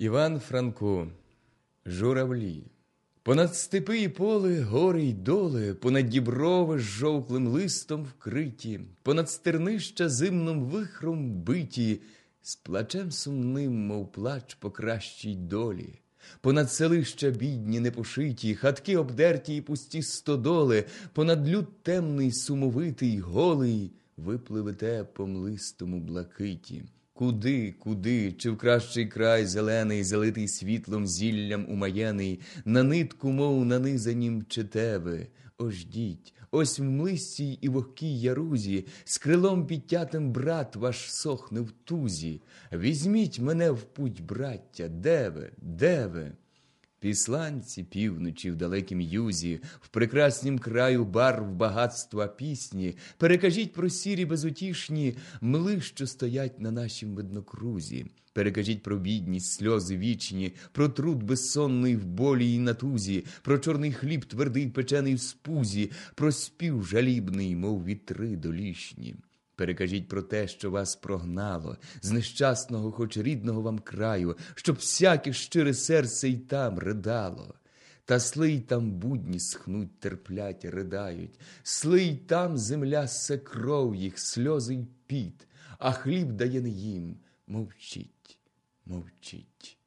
Іван Франко, журавлі. Понад степи і поле, гори й доли, понад діброви з жовклим листом вкриті, понад стернища зимним вихром биті, з плачем сумним, мов плач по кращій долі. Понад селища бідні, непошиті, хатки обдерті і пусті стодоли, понад люд темний, сумовитий, голий, випливете по млистому блакиті. Куди, куди, чи в кращий край зелений, залитий світлом, зіллям умаєний, на нитку, мов нанизанім чи тебе, Ождіть, ось в млистій і вогкій ярузі, з крилом підтятим брат ваш сохне в тузі. Візьміть мене в путь, браття, де ви, де ви? Післанці півночі в далекім юзі, в прекраснім краю барв багатства пісні, перекажіть про сірі безутішні мли, що стоять на нашім виднокрузі. Перекажіть про бідність, сльози вічні, про труд безсонний в болі й натузі, про чорний хліб твердий печений в спузі, про спів жалібний, мов вітри долішні. Перекажіть про те, що вас прогнало, з нещасного, хоч рідного вам краю, щоб всяке щире серце й там ридало. Та слий там будні схнуть, терплять, ридають, слий там земля се кров їх, сльози й піт, а хліб дає не їм. Мовчіть, мовчіть.